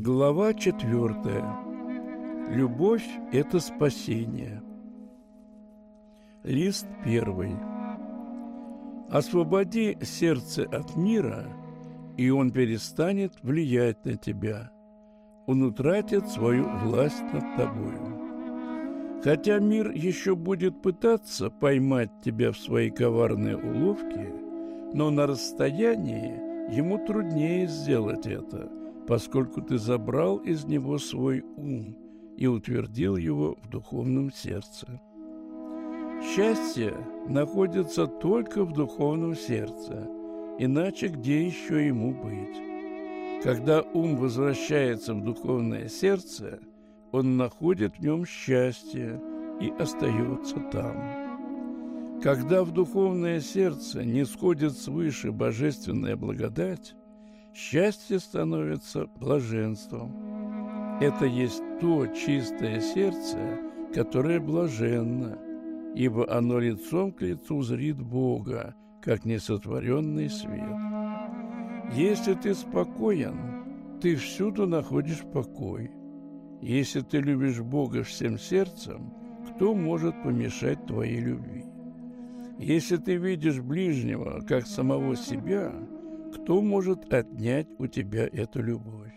Глава четвертая. Любовь – это спасение. Лист первый. Освободи сердце от мира, и он перестанет влиять на тебя. Он утратит свою власть над тобою. Хотя мир еще будет пытаться поймать тебя в свои коварные уловки, но на расстоянии ему труднее сделать это – поскольку ты забрал из него свой ум и утвердил его в духовном сердце. Счастье находится только в духовном сердце, иначе где еще ему быть? Когда ум возвращается в духовное сердце, он находит в нем счастье и остается там. Когда в духовное сердце не сходит свыше божественная благодать, Счастье становится блаженством. Это есть то чистое сердце, которое блаженно, ибо оно лицом к лицу зрит Бога, как несотворенный свет. Если ты спокоен, ты всюду находишь покой. Если ты любишь Бога всем сердцем, кто может помешать твоей любви? Если ты видишь ближнего как самого себя – кто может отнять у тебя эту любовь?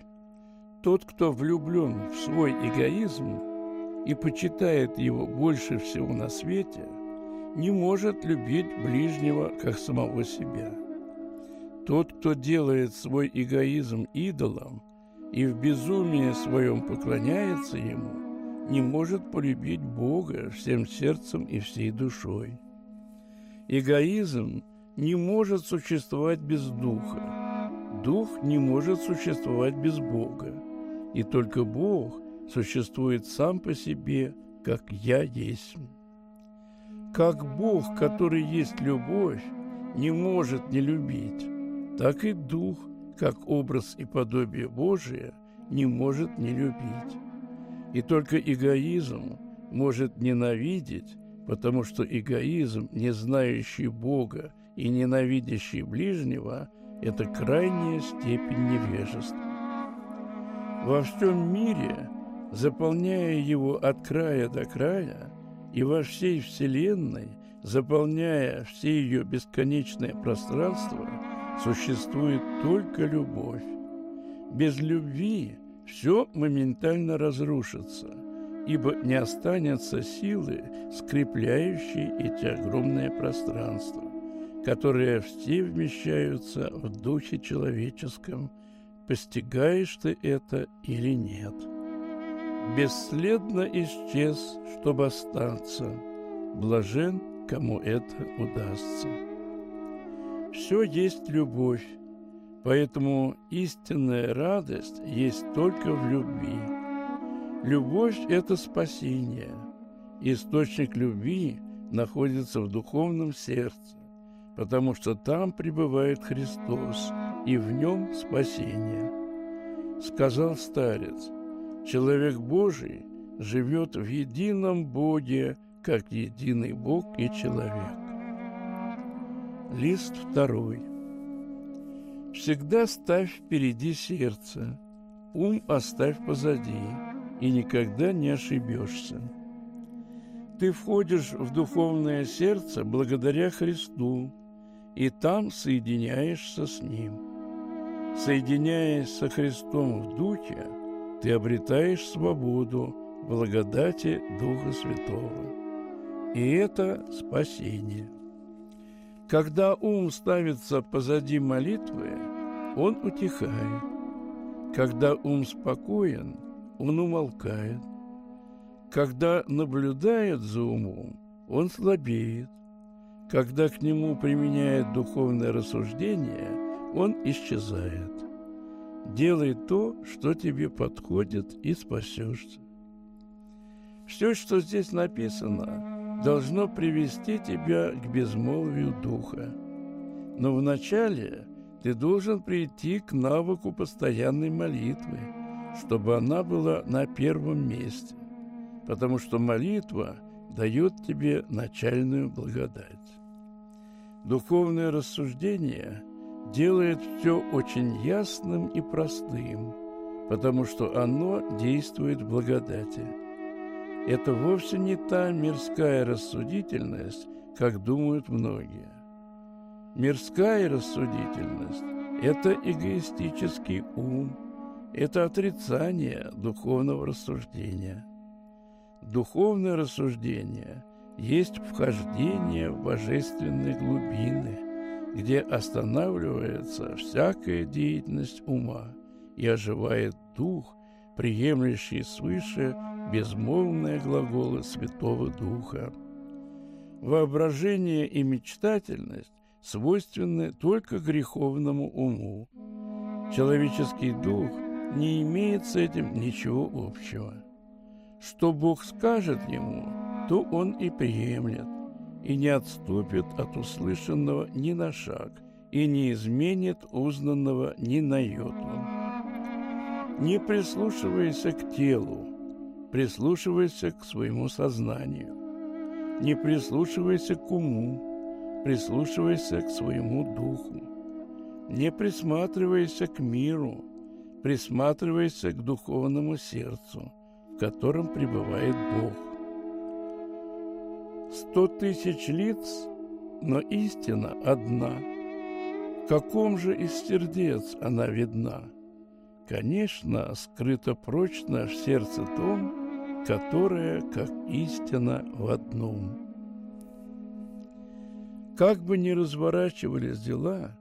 Тот, кто влюблен в свой эгоизм и почитает его больше всего на свете, не может любить ближнего, как самого себя. Тот, кто делает свой эгоизм идолом и в безумии своем поклоняется ему, не может полюбить Бога всем сердцем и всей душой. Эгоизм не может существовать без Духа. Дух не может существовать без Бога. И только Бог существует сам по себе, как «Я есть». Как Бог, который есть любовь, не может не любить, так и Дух, как образ и подобие Божие, не может не любить. И только эгоизм может ненавидеть, потому что эгоизм, не знающий Бога и ненавидящий ближнего – это крайняя степень невежества. Во всем мире, заполняя его от края до края, и во всей Вселенной, заполняя все ее бесконечное пространство, существует только любовь. Без любви все моментально разрушится, ибо не останется силы, скрепляющей эти огромные пространства которые все вмещаются в духе человеческом, постигаешь ты это или нет. Бесследно исчез, чтобы остаться, блажен, кому это удастся. Все есть любовь, поэтому истинная радость есть только в любви. Любовь – это спасение. Источник любви находится в духовном сердце потому что там пребывает Христос, и в нем спасение. Сказал старец, человек Божий живет в едином Боге, как единый Бог и человек. Лист второй. Всегда ставь впереди сердце, ум оставь позади, и никогда не ошибешься. Ты входишь в духовное сердце благодаря Христу, и там соединяешься с Ним. Соединяясь со Христом в Духе, ты обретаешь свободу благодати Духа Святого. И это спасение. Когда ум ставится позади молитвы, он утихает. Когда ум спокоен, он умолкает. Когда наблюдает за умом, он слабеет. Когда к нему применяет духовное рассуждение, он исчезает. Делай то, что тебе подходит, и спасешься. Все, что здесь написано, должно привести тебя к безмолвию духа. Но вначале ты должен прийти к навыку постоянной молитвы, чтобы она была на первом месте, потому что молитва дает тебе начальную благодать. Духовное рассуждение делает все очень ясным и простым, потому что оно действует в благодати. Это вовсе не та мирская рассудительность, как думают многие. Мирская рассудительность – это эгоистический ум, это отрицание духовного рассуждения. Духовное рассуждение есть вхождение в божественные глубины, где останавливается всякая деятельность ума и оживает дух, приемлющий свыше безмолвные глаголы Святого Духа. Воображение и мечтательность свойственны только греховному уму. Человеческий дух не имеет с этим ничего общего. Что Бог скажет ему, то он и приемлет, и не отступит от услышанного ни на шаг, и не изменит узнанного ни на йоту. Не прислушивайся к телу, прислушивайся к своему сознанию. Не прислушивайся к уму, прислушивайся к своему духу. Не присматривайся к миру, присматривайся к духовному сердцу, в котором пребывает Бог. Сто тысяч лиц, но истина одна. В каком же из сердец она видна? Конечно, скрыто прочно в сердце том, которое, как истина в одном. Как бы ни разворачивались дела,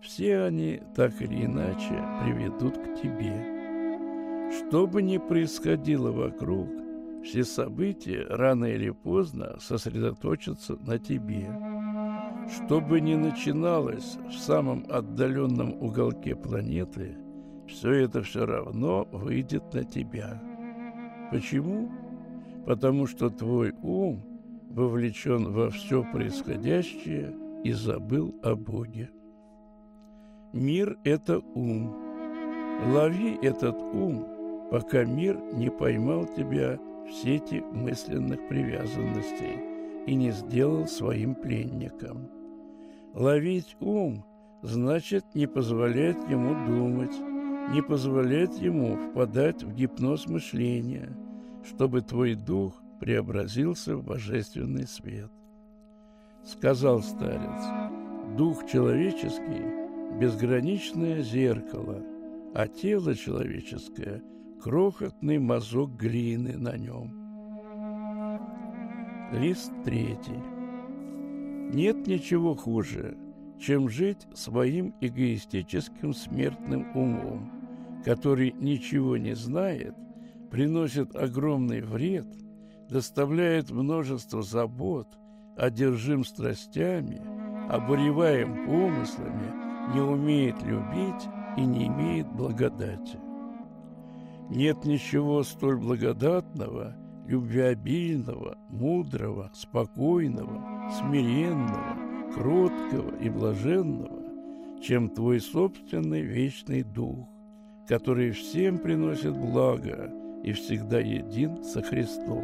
все они так или иначе приведут к тебе. Что бы ни происходило вокруг, все события рано или поздно сосредоточатся на тебе. Что бы ни начиналось в самом отдаленном уголке планеты, все это все равно выйдет на тебя. Почему? Потому что твой ум вовлечен во все происходящее и забыл о Боге. Мир – это ум. Лови этот ум, пока мир не поймал тебя сети мысленных привязанностей и не сделал своим пленником. Ловить ум значит не позволять ему думать, не позволять ему впадать в гипноз мышления, чтобы твой дух преобразился в божественный свет. Сказал старец, дух человеческий – безграничное зеркало, а тело человеческое – крохотный мазок глины на нем. Лист третий. Нет ничего хуже, чем жить своим эгоистическим смертным умом, который ничего не знает, приносит огромный вред, доставляет множество забот, одержим страстями, обуреваем помыслами – не умеет любить и не имеет благодати. Нет ничего столь благодатного, любвеобильного, мудрого, спокойного, смиренного, кроткого и блаженного, чем твой собственный вечный дух, который всем приносит благо и всегда един со Христом.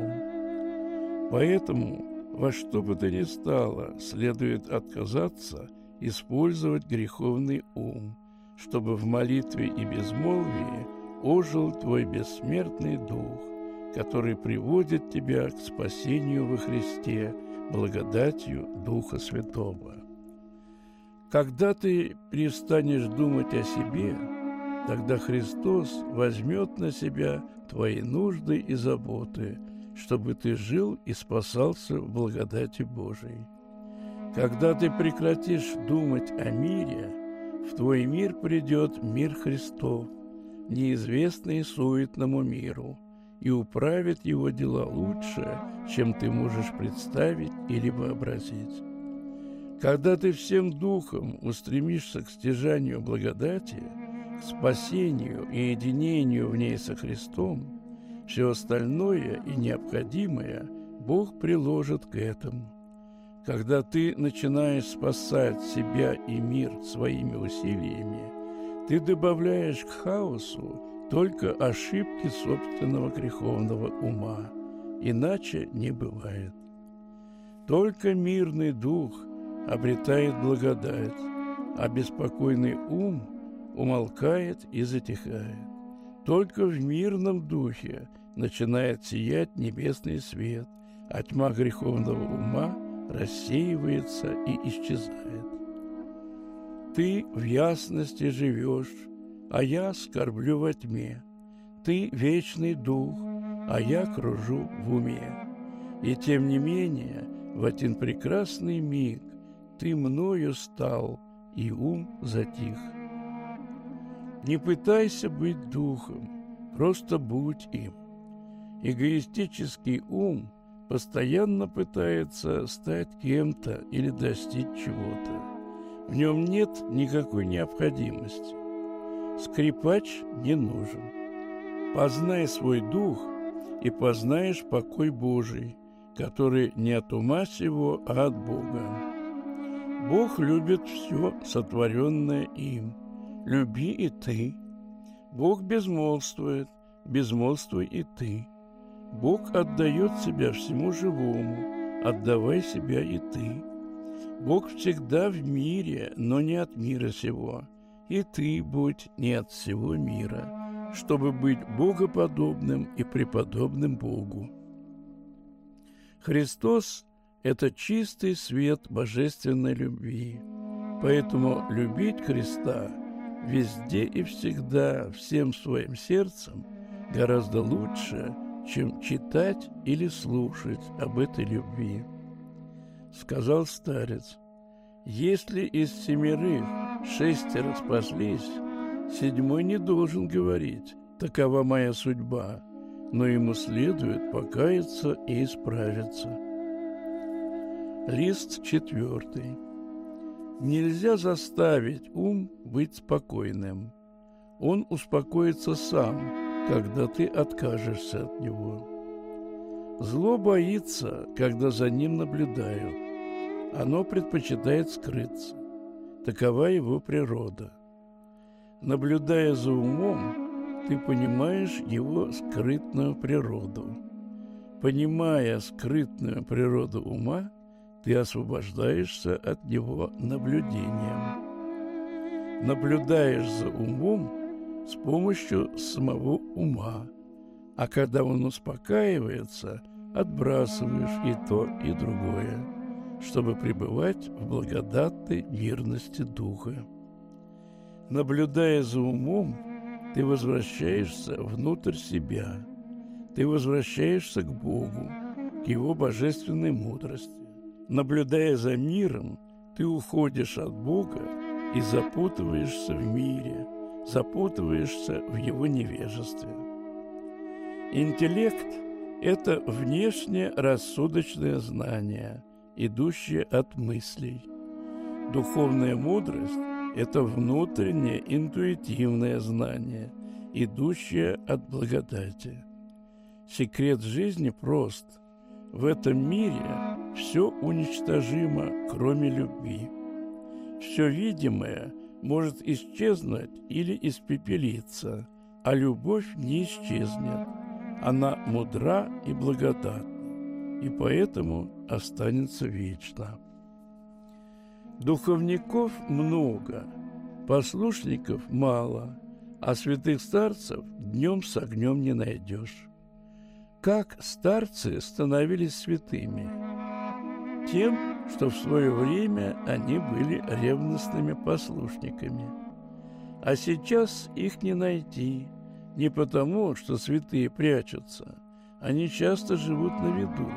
Поэтому во что бы то ни стало следует отказаться использовать греховный ум, чтобы в молитве и безмолвии ожил твой бессмертный дух, который приводит тебя к спасению во Христе благодатью Духа Святого. Когда ты перестанешь думать о себе, тогда Христос возьмет на себя твои нужды и заботы, чтобы ты жил и спасался в благодати Божией. Когда ты прекратишь думать о мире, в твой мир придет мир Христов, неизвестный суетному миру, и управит его дела лучше, чем ты можешь представить или вообразить. Когда ты всем духом устремишься к стяжанию благодати, к спасению и единению в ней со Христом, все остальное и необходимое Бог приложит к этому. Когда ты начинаешь спасать себя и мир своими усилиями, ты добавляешь к хаосу только ошибки собственного греховного ума. Иначе не бывает. Только мирный дух обретает благодать, а беспокойный ум умолкает и затихает. Только в мирном духе начинает сиять небесный свет, а тьма греховного ума рассеивается и исчезает. Ты в ясности живешь, а я скорблю во тьме. Ты вечный дух, а я кружу в уме. И тем не менее, в один прекрасный миг ты мною стал, и ум затих. Не пытайся быть духом, просто будь им. Эгоистический ум постоянно пытается стать кем-то или достичь чего-то. В нем нет никакой необходимости. Скрипач не нужен. Познай свой дух, и познаешь покой Божий, который не от ума сего, а от Бога. Бог любит все, сотворенное им. Люби и ты. Бог безмолвствует, безмолвствуй и ты. Бог отдает себя всему живому, отдавай себя и ты. Бог всегда в мире, но не от мира сего, и ты будь не от всего мира, чтобы быть богоподобным и преподобным Богу. Христос – это чистый свет божественной любви, поэтому любить Христа везде и всегда всем своим сердцем гораздо лучше – чем читать или слушать об этой любви. Сказал старец, если из семерых шестеро спаслись, седьмой не должен говорить, такова моя судьба, но ему следует покаяться и исправиться. Лист четвертый. Нельзя заставить ум быть спокойным. Он успокоится сам – когда ты откажешься от него. Зло боится, когда за ним наблюдают. Оно предпочитает скрыться. Такова его природа. Наблюдая за умом, ты понимаешь его скрытную природу. Понимая скрытную природу ума, ты освобождаешься от него наблюдением. Наблюдаешь за умом, с помощью самого ума. А когда он успокаивается, отбрасываешь и то, и другое, чтобы пребывать в благодатной мирности духа. Наблюдая за умом, ты возвращаешься внутрь себя, ты возвращаешься к Богу, к Его божественной мудрости. Наблюдая за миром, ты уходишь от Бога и запутываешься в мире – запутываешься в его невежестве. Интеллект – это внешнее рассудочное знание, идущее от мыслей. Духовная мудрость – это внутреннее интуитивное знание, идущее от благодати. Секрет жизни прост. В этом мире все уничтожимо, кроме любви. Все видимое – может исчезнуть или испепелиться, а любовь не исчезнет. Она мудра и благодатна, и поэтому останется вечно. Духовников много, послушников мало, а святых старцев днем с огнем не найдешь. Как старцы становились святыми? Тем, что в свое время они были ревностными послушниками. А сейчас их не найти, не потому, что святые прячутся, они часто живут на виду,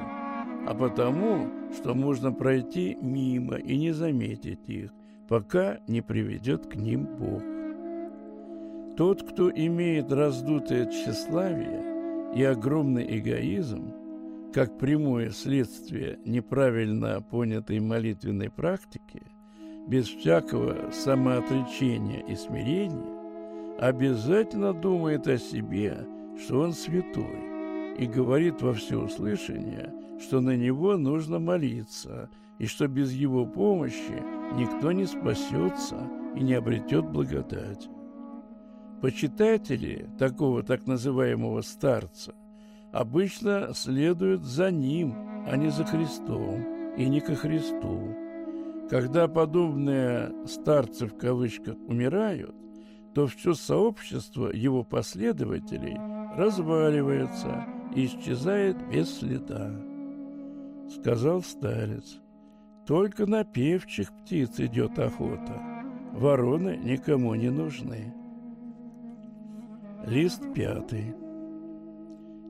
а потому, что можно пройти мимо и не заметить их, пока не приведет к ним Бог. Тот, кто имеет раздутое тщеславие и огромный эгоизм, как прямое следствие неправильно понятой молитвенной практики, без всякого самоотречения и смирения, обязательно думает о себе, что он святой, и говорит во всеуслышание, что на него нужно молиться, и что без его помощи никто не спасется и не обретет благодать. Почитатели такого так называемого старца – обычно следуют за ним, а не за Христом, и не ко Христу. Когда подобные «старцы» в кавычках умирают, то все сообщество его последователей разваливается и исчезает без следа. Сказал старец, только на певчих птиц идет охота, вороны никому не нужны. Лист пятый.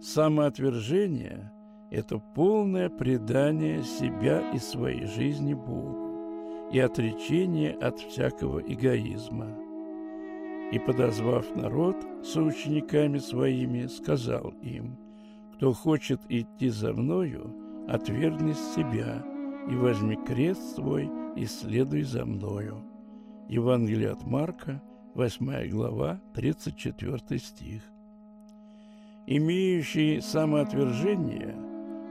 Самоотвержение – это полное предание себя и своей жизни Богу и отречение от всякого эгоизма. И, подозвав народ соучениками своими, сказал им, «Кто хочет идти за мною, отвергнись себя и возьми крест свой и следуй за мною». Евангелие от Марка, 8 глава, 34 стих имеющий самоотвержение,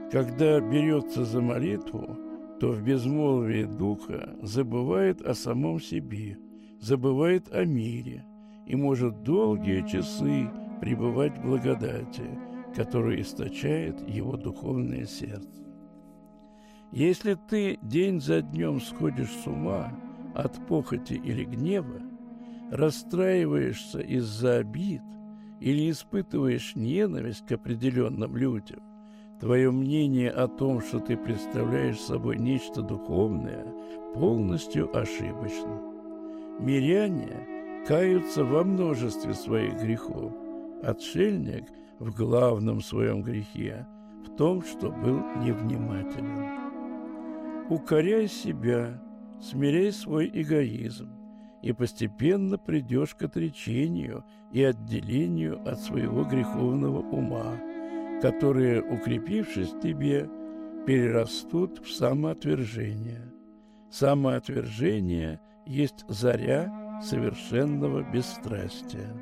когда берется за молитву, то в безмолвии духа забывает о самом себе, забывает о мире и может долгие часы пребывать в благодати, которую источает его духовное сердце. Если ты день за днем сходишь с ума от похоти или гнева, расстраиваешься из-за обид – или испытываешь ненависть к определенным людям, твое мнение о том, что ты представляешь собой нечто духовное, полностью ошибочно. Миряне каются во множестве своих грехов, отшельник в главном своем грехе, в том, что был невнимателен. Укоряй себя, смиряй свой эгоизм, и постепенно придешь к отречению и отделению от своего греховного ума, которые, укрепившись в тебе, перерастут в самоотвержение. Самоотвержение есть заря совершенного бесстрастия.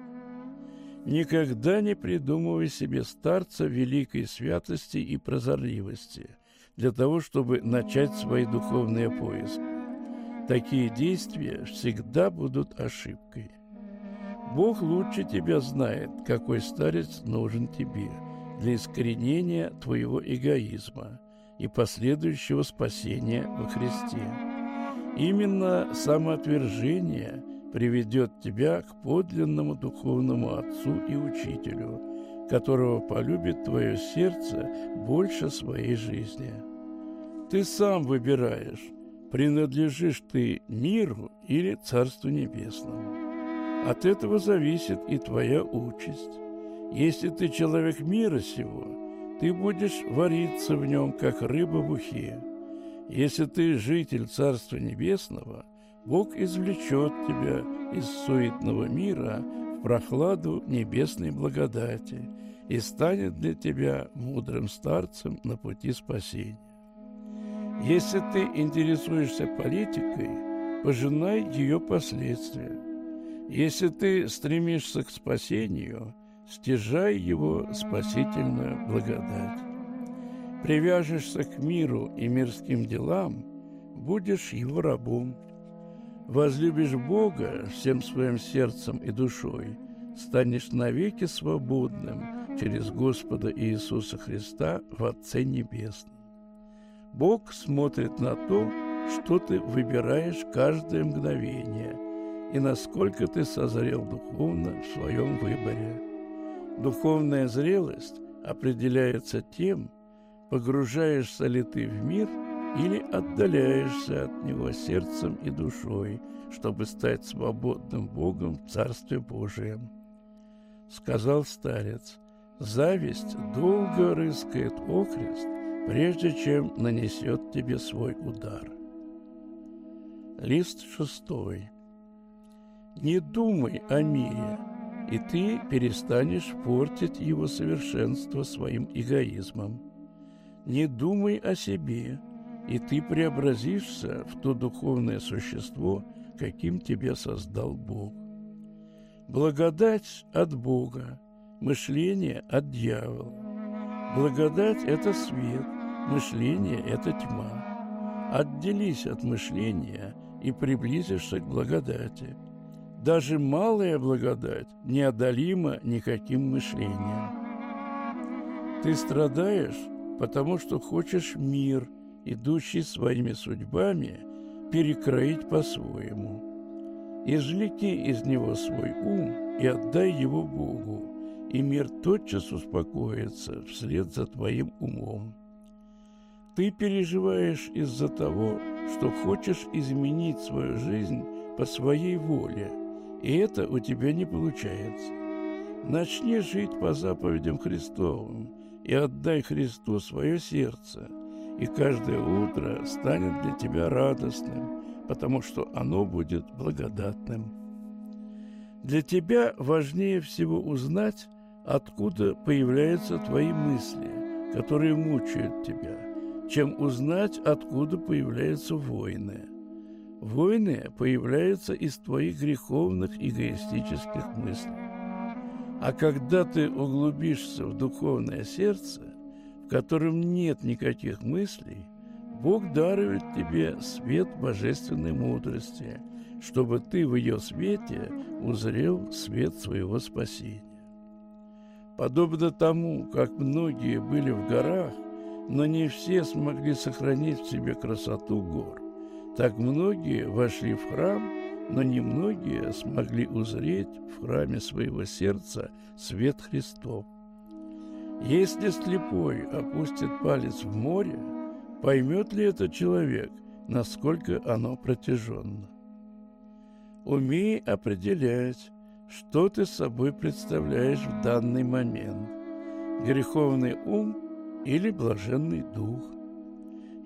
Никогда не придумывай себе старца великой святости и прозорливости для того, чтобы начать свои духовные поиски. Такие действия всегда будут ошибкой. Бог лучше тебя знает, какой старец нужен тебе для искоренения твоего эгоизма и последующего спасения во Христе. Именно самоотвержение приведет тебя к подлинному духовному Отцу и Учителю, которого полюбит твое сердце больше своей жизни. Ты сам выбираешь, принадлежишь ты миру или Царству Небесному. От этого зависит и твоя участь. Если ты человек мира сего, ты будешь вариться в нем, как рыба в ухе. Если ты житель Царства Небесного, Бог извлечет тебя из суетного мира в прохладу небесной благодати и станет для тебя мудрым старцем на пути спасения. Если ты интересуешься политикой, пожинай ее последствия. Если ты стремишься к спасению, стяжай его спасительную благодать. Привяжешься к миру и мирским делам, будешь его рабом. Возлюбишь Бога всем своим сердцем и душой, станешь навеки свободным через Господа Иисуса Христа в Отце Небесном. Бог смотрит на то, что ты выбираешь каждое мгновение и насколько ты созрел духовно в своем выборе. Духовная зрелость определяется тем, погружаешься ли ты в мир или отдаляешься от него сердцем и душой, чтобы стать свободным Богом в Царстве Божием. Сказал старец, зависть долго рыскает окрест, прежде чем нанесет тебе свой удар. Лист шестой. Не думай о мире, и ты перестанешь портить его совершенство своим эгоизмом. Не думай о себе, и ты преобразишься в то духовное существо, каким тебя создал Бог. Благодать от Бога, мышление от дьявола. Благодать – это свет, Мышление – это тьма. Отделись от мышления и приблизишься к благодати. Даже малая благодать неодолима никаким мышлением. Ты страдаешь, потому что хочешь мир, идущий своими судьбами, перекроить по-своему. Извлеки из него свой ум и отдай его Богу, и мир тотчас успокоится вслед за твоим умом. Ты переживаешь из-за того, что хочешь изменить свою жизнь по своей воле, и это у тебя не получается. Начни жить по заповедям Христовым и отдай Христу свое сердце, и каждое утро станет для тебя радостным, потому что оно будет благодатным. Для тебя важнее всего узнать, откуда появляются твои мысли, которые мучают тебя, чем узнать, откуда появляются войны. Войны появляются из твоих греховных эгоистических мыслей. А когда ты углубишься в духовное сердце, в котором нет никаких мыслей, Бог дарует тебе свет божественной мудрости, чтобы ты в ее свете узрел свет своего спасения. Подобно тому, как многие были в горах, но не все смогли сохранить в себе красоту гор, так многие вошли в храм, но немногие смогли узреть в храме своего сердца свет Христов. Если слепой опустит палец в море, поймет ли этот человек, насколько оно протяженно? Умей определять, что ты собой представляешь в данный момент? Греховный ум или блаженный дух?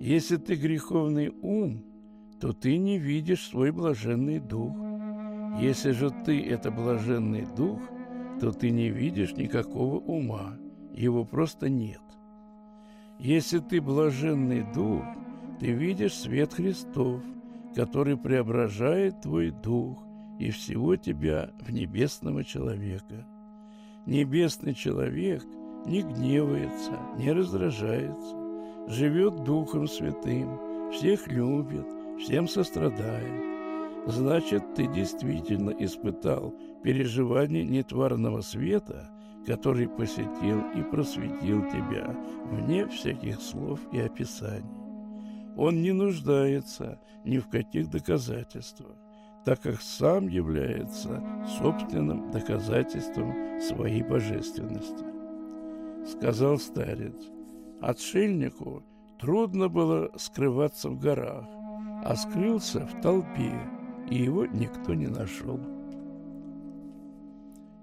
Если ты греховный ум, то ты не видишь свой блаженный дух. Если же ты – это блаженный дух, то ты не видишь никакого ума, его просто нет. Если ты блаженный дух, ты видишь свет Христов, который преображает твой дух – и всего тебя в небесного человека. Небесный человек не гневается, не раздражается, живет Духом Святым, всех любит, всем сострадает. Значит, ты действительно испытал переживание нетварного света, который посетил и просветил тебя вне всяких слов и описаний. Он не нуждается ни в каких доказательствах так как сам является собственным доказательством своей божественности. Сказал старец, отшельнику трудно было скрываться в горах, а скрылся в толпе, и его никто не нашел.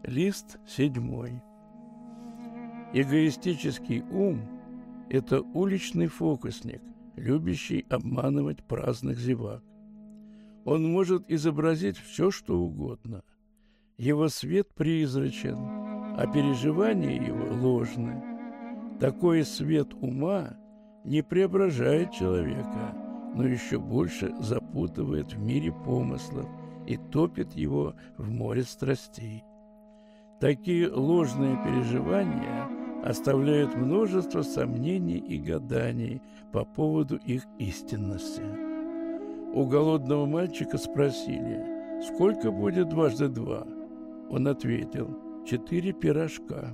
Лист седьмой. Эгоистический ум – это уличный фокусник, любящий обманывать праздных зевак. Он может изобразить все, что угодно. Его свет призрачен, а переживания его ложны. Такой свет ума не преображает человека, но еще больше запутывает в мире помыслов и топит его в море страстей. Такие ложные переживания оставляют множество сомнений и гаданий по поводу их истинности. У голодного мальчика спросили, сколько будет дважды два? Он ответил, четыре пирожка.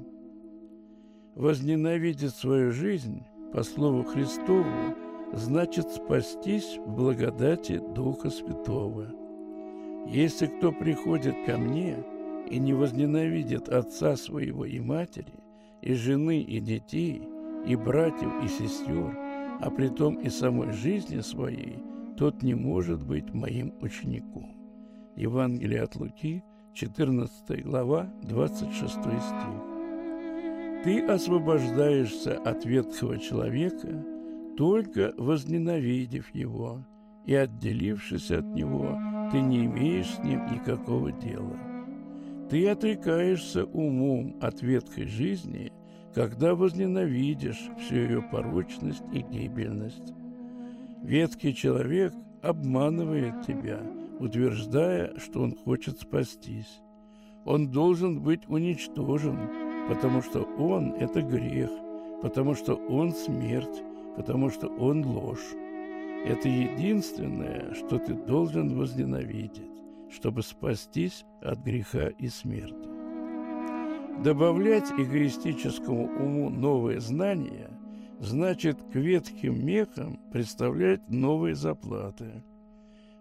Возненавидеть свою жизнь, по слову Христову, значит спастись в благодати Духа Святого. Если кто приходит ко мне и не возненавидит отца своего и матери, и жены, и детей, и братьев, и сестер, а при том и самой жизни своей – тот не может быть моим учеником. Евангелие от Луки, 14 глава, 26 стих. Ты освобождаешься от ветхого человека, только возненавидев его, и отделившись от него, ты не имеешь с ним никакого дела. Ты отрекаешься умом от ветхой жизни, когда возненавидишь всю ее порочность и гибельность. Ветхий человек обманывает тебя, утверждая, что он хочет спастись. Он должен быть уничтожен, потому что он – это грех, потому что он смерть, потому что он ложь. Это единственное, что ты должен возненавидеть, чтобы спастись от греха и смерти. Добавлять эгоистическому уму новые знания значит к ветхим мехам представлять новые заплаты.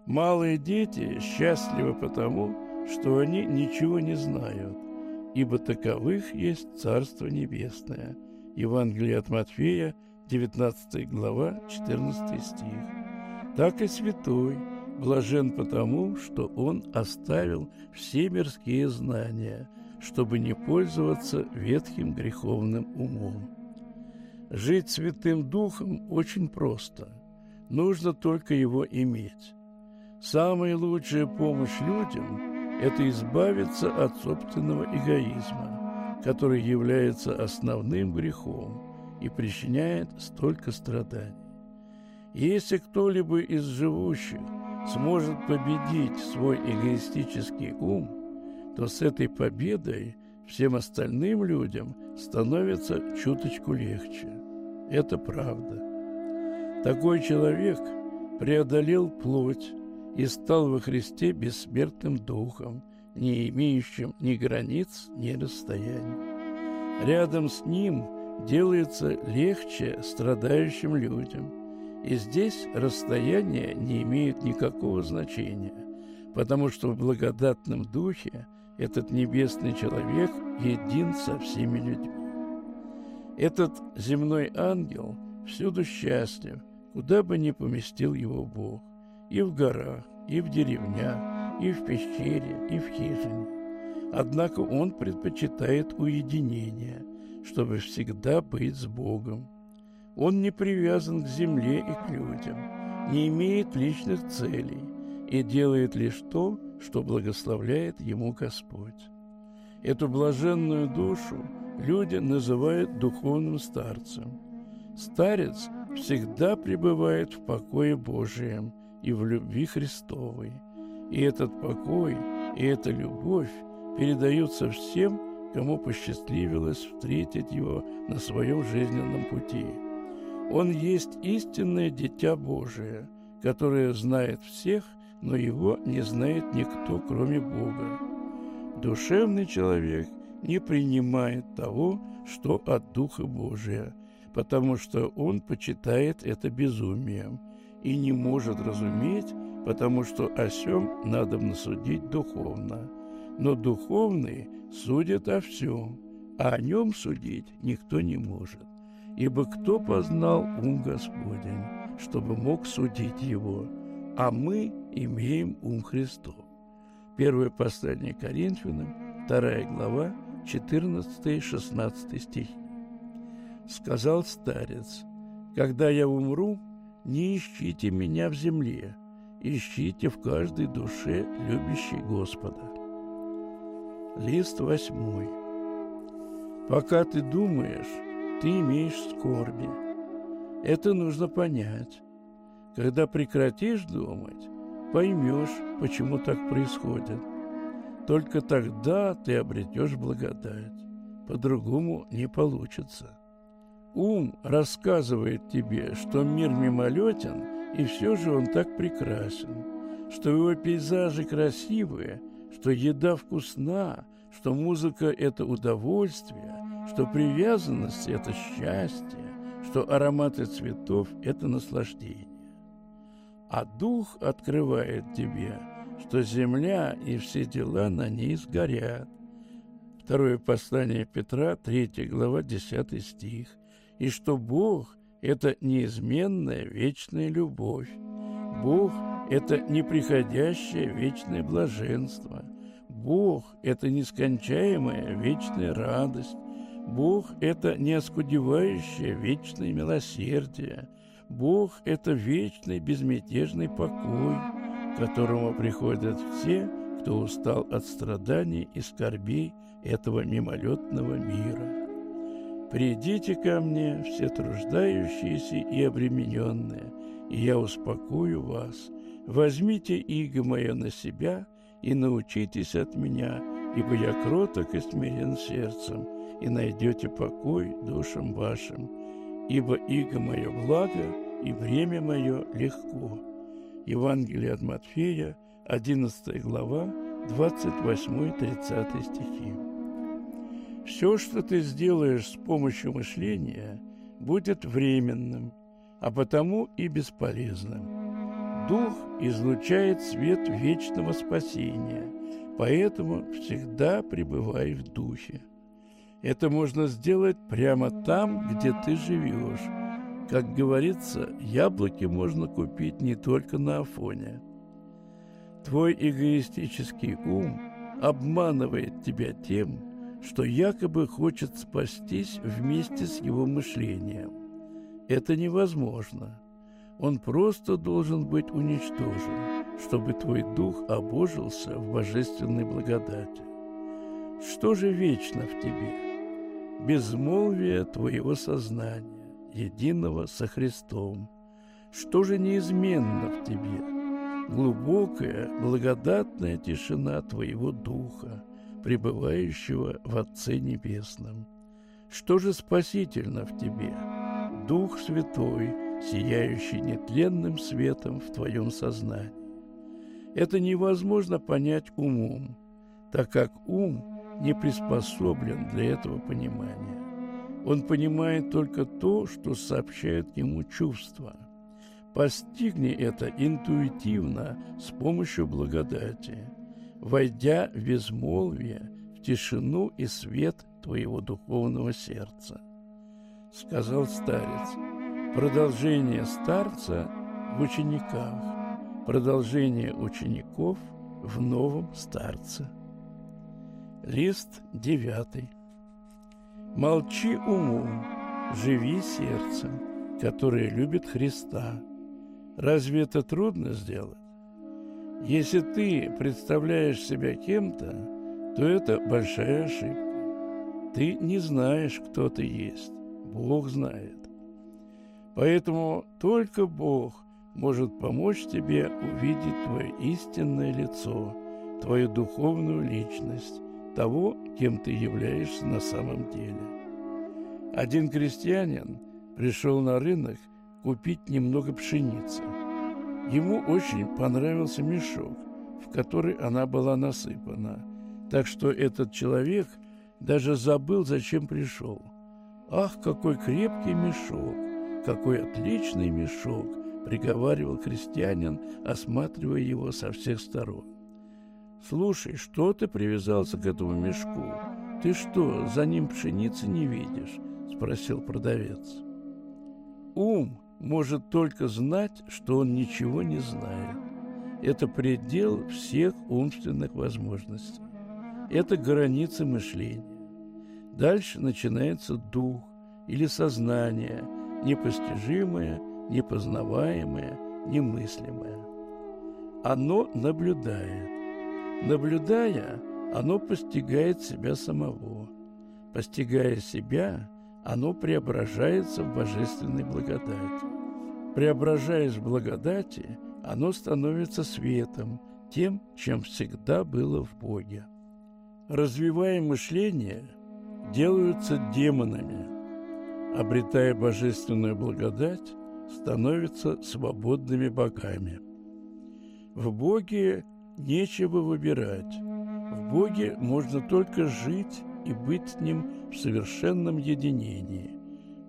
Малые дети счастливы потому, что они ничего не знают, ибо таковых есть Царство Небесное. Евангелие от Матфея, 19 глава, 14 стих. Так и святой блажен потому, что он оставил все мирские знания, чтобы не пользоваться ветхим греховным умом. Жить Святым Духом очень просто. Нужно только его иметь. Самая лучшая помощь людям – это избавиться от собственного эгоизма, который является основным грехом и причиняет столько страданий. Если кто-либо из живущих сможет победить свой эгоистический ум, то с этой победой всем остальным людям становится чуточку легче. Это правда. Такой человек преодолел плоть и стал во Христе бессмертным духом, не имеющим ни границ, ни расстояний. Рядом с ним делается легче страдающим людям. И здесь расстояние не имеет никакого значения, потому что в благодатном духе этот небесный человек един со всеми людьми. Этот земной ангел всюду счастлив, куда бы ни поместил его Бог, и в горах, и в деревнях, и в пещере, и в хижине. Однако он предпочитает уединение, чтобы всегда быть с Богом. Он не привязан к земле и к людям, не имеет личных целей и делает лишь то, что благословляет ему Господь. Эту блаженную душу люди называют духовным старцем. Старец всегда пребывает в покое Божием и в любви Христовой. И этот покой, и эта любовь передаются всем, кому посчастливилось встретить его на своем жизненном пути. Он есть истинное Дитя Божие, которое знает всех но его не знает никто, кроме Бога. Душевный человек не принимает того, что от Духа Божия, потому что он почитает это безумием и не может разуметь, потому что о сем надо судить духовно. Но духовный судит о всем, а о нем судить никто не может. Ибо кто познал ум Господень, чтобы мог судить его? а мы имеем ум Христов. Первое послание Коринфянам, вторая глава, 14-16 стих. Сказал старец, «Когда я умру, не ищите меня в земле, ищите в каждой душе любящей Господа». Лист восьмой. Пока ты думаешь, ты имеешь скорби. Это нужно понять. Когда прекратишь думать, поймешь, почему так происходит. Только тогда ты обретешь благодать. По-другому не получится. Ум рассказывает тебе, что мир мимолетен, и все же он так прекрасен, что его пейзажи красивые, что еда вкусна, что музыка – это удовольствие, что привязанность – это счастье, что ароматы цветов – это наслаждение а Дух открывает тебе, что земля и все дела на ней сгорят. Второе послание Петра, 3 глава, 10 стих. И что Бог – это неизменная вечная любовь. Бог – это неприходящее вечное блаженство. Бог – это нескончаемая вечная радость. Бог – это неоскудевающее вечное милосердие. Бог – это вечный безмятежный покой, к которому приходят все, кто устал от страданий и скорбей этого мимолетного мира. «Придите ко мне, все труждающиеся и обремененные, и я успокою вас. Возьмите иго мое на себя и научитесь от меня, ибо я кроток и смирен сердцем, и найдете покой душам вашим» ибо иго мое благо, и время мое легко». Евангелие от Матфея, 11 глава, 28-30 стихи. Все, что ты сделаешь с помощью мышления, будет временным, а потому и бесполезным. Дух излучает свет вечного спасения, поэтому всегда пребывай в Духе. Это можно сделать прямо там, где ты живешь. Как говорится, яблоки можно купить не только на Афоне. Твой эгоистический ум обманывает тебя тем, что якобы хочет спастись вместе с его мышлением. Это невозможно. Он просто должен быть уничтожен, чтобы твой дух обожился в божественной благодати. Что же вечно в тебе? Безмолвие твоего сознания, единого со Христом. Что же неизменно в тебе? глубокая, благодатная тишина Твоего Духа, пребывающего в Отце Небесном. Что же спасительно в Тебе? Дух Святой, сияющий нетленным светом в Твоем сознании. Это невозможно понять умом, так как ум не приспособлен для этого понимания. Он понимает только то, что сообщает ему чувства – Постигни это интуитивно с помощью благодати, войдя в безмолвие, в тишину и свет твоего духовного сердца. Сказал старец, продолжение старца в учениках, продолжение учеников в новом старце. Лист девятый. Молчи умом, живи сердцем, которое любит Христа – Разве это трудно сделать? Если ты представляешь себя кем-то, то это большая ошибка. Ты не знаешь, кто ты есть. Бог знает. Поэтому только Бог может помочь тебе увидеть твое истинное лицо, твою духовную личность, того, кем ты являешься на самом деле. Один крестьянин пришел на рынок – купить немного пшеницы. Ему очень понравился мешок, в который она была насыпана, так что этот человек даже забыл, зачем пришел. «Ах, какой крепкий мешок! Какой отличный мешок!» — приговаривал крестьянин, осматривая его со всех сторон. «Слушай, что ты привязался к этому мешку? Ты что, за ним пшеницы не видишь?» — спросил продавец. «Ум может только знать, что он ничего не знает. Это предел всех умственных возможностей. Это границы мышления. Дальше начинается дух или сознание, непостижимое, непознаваемое, немыслимое. Оно наблюдает. Наблюдая, оно постигает себя самого. Постигая себя, оно преображается в божественной благодати. Преображаясь в благодати, оно становится светом, тем, чем всегда было в Боге. Развивая мышление, делаются демонами. Обретая божественную благодать, становятся свободными богами. В Боге нечего выбирать. В Боге можно только жить и быть с Ним в совершенном единении,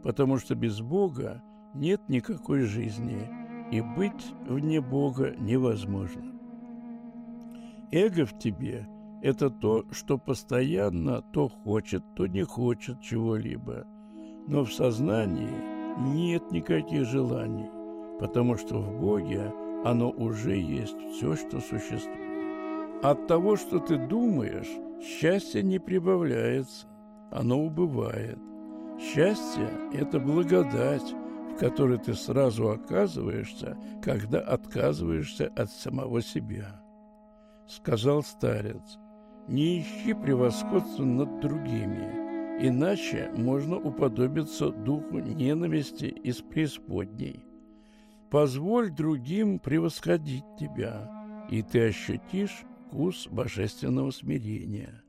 потому что без Бога нет никакой жизни, и быть вне Бога невозможно. Эго в тебе – это то, что постоянно то хочет, то не хочет чего-либо, но в сознании нет никаких желаний, потому что в Боге оно уже есть все, что существует. От того, что ты думаешь, Счастье не прибавляется, оно убывает. Счастье – это благодать, в которой ты сразу оказываешься, когда отказываешься от самого себя. Сказал старец, не ищи превосходства над другими, иначе можно уподобиться духу ненависти из преисподней. Позволь другим превосходить тебя, и ты ощутишь вкус божественного смирения.